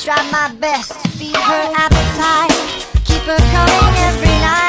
try my best to feed her appetite, keep her coming every night.